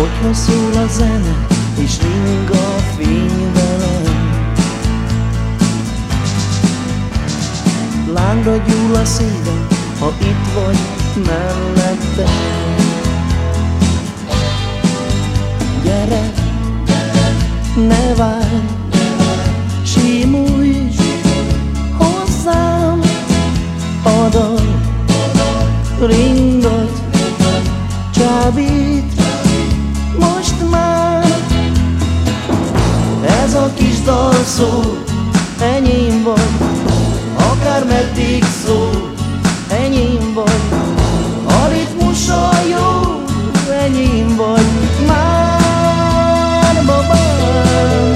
Hogyha szól a zene, és ring a fény velem Lángra gyúl a szívem, ha itt vagy mellettem Gyere, ne várj, simulj hozzám A dal szól, enyém vagy Akár meddig szól, enyém vagy. A ritmusa jó, enyém vagy Már babám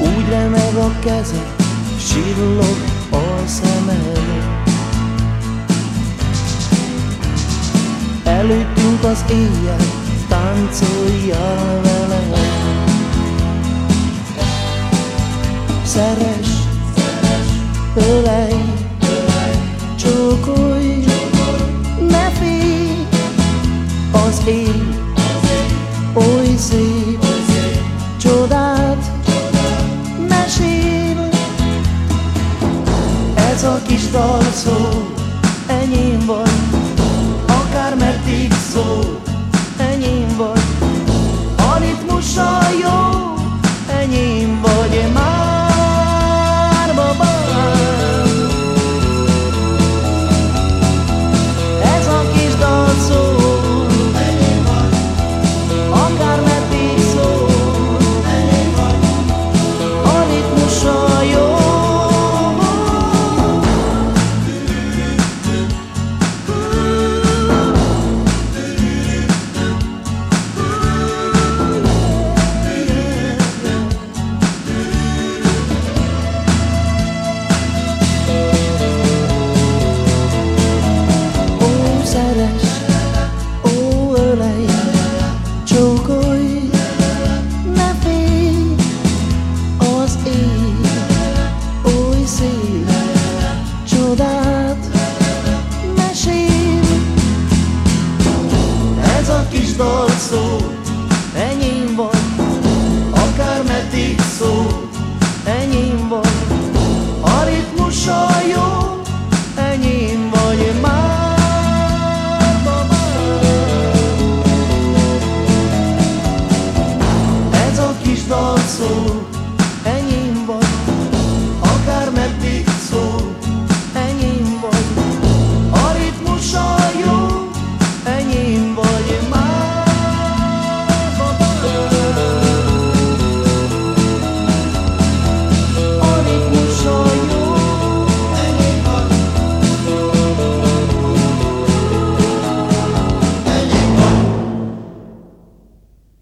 Úgy remeg a kezed, sillog a szemed Előttünk az éjjel, táncoljál Szeres, ölej, csókolj, ne félj Az ég oly szép, csodát mesél. Ez a kis dal szól